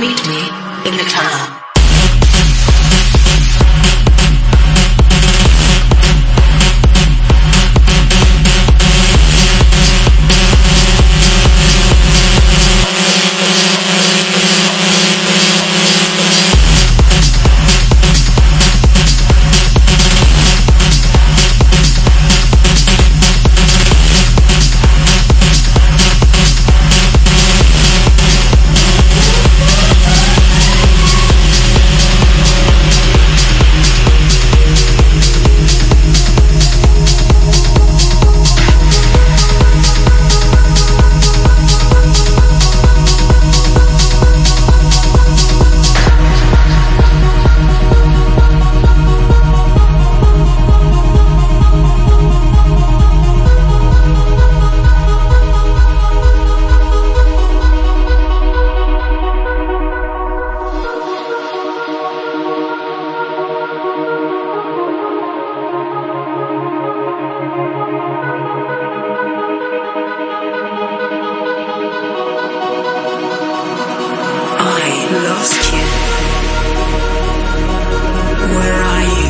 Meet me in the tunnel. lost you. Where are you?